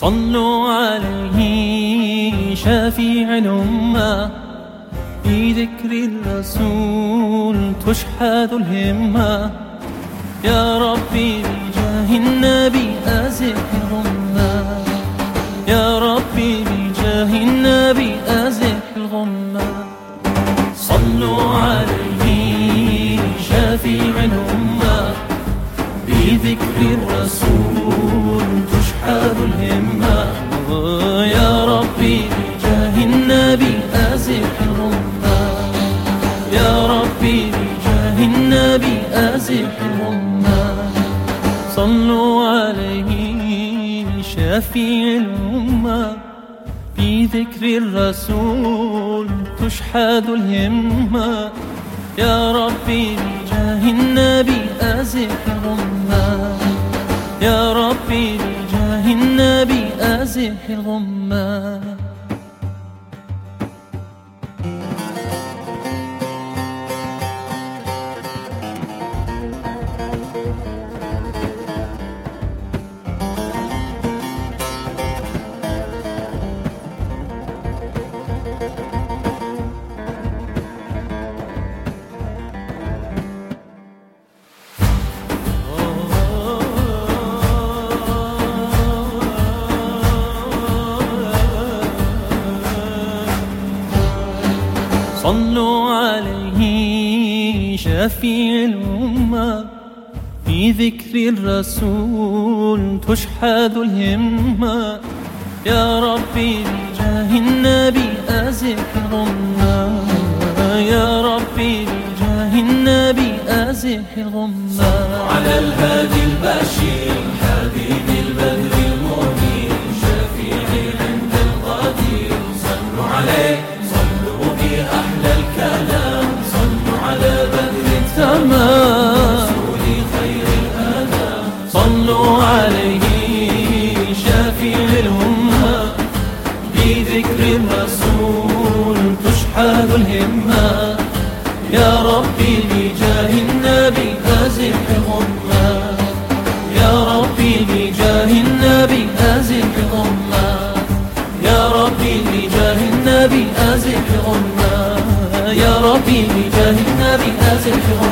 صلوا عليه شافيع الأمة. في ذكر الرسول تشحذ الهمة. يا ربي بجاه النبي أزح الغمة يا ربي بجاه النبي أزح الغمة صلوا عليه الأمة بذكر الرسول تشحذ الهمة. يا ربي بجاه النبي أزح الغمة يا ربي بجاه النبي أزح الغمة صلوا عليه شفيع الأمة. في ذكر الرسول تشحذ الهمة. يا ربي بجاه النبي أزح أزح الغمة. صلوا عليه شفيع الأمة. في ذكر الرسول تشحذ الهمة. يا ربي بجاه النبي الغمة. يا ربي بجاه النبي أزح الغمة. على الهادي صلوا عليه شافي الأمة بذكر الرسول تشحذ الهمة. يا ربي بجاه النبي أزح الغمة يا ربي بجاه النبي أزح الغمة يا ربي بجاه النبي أزح الغمة يا ربي بجاه النبي أزح الغمة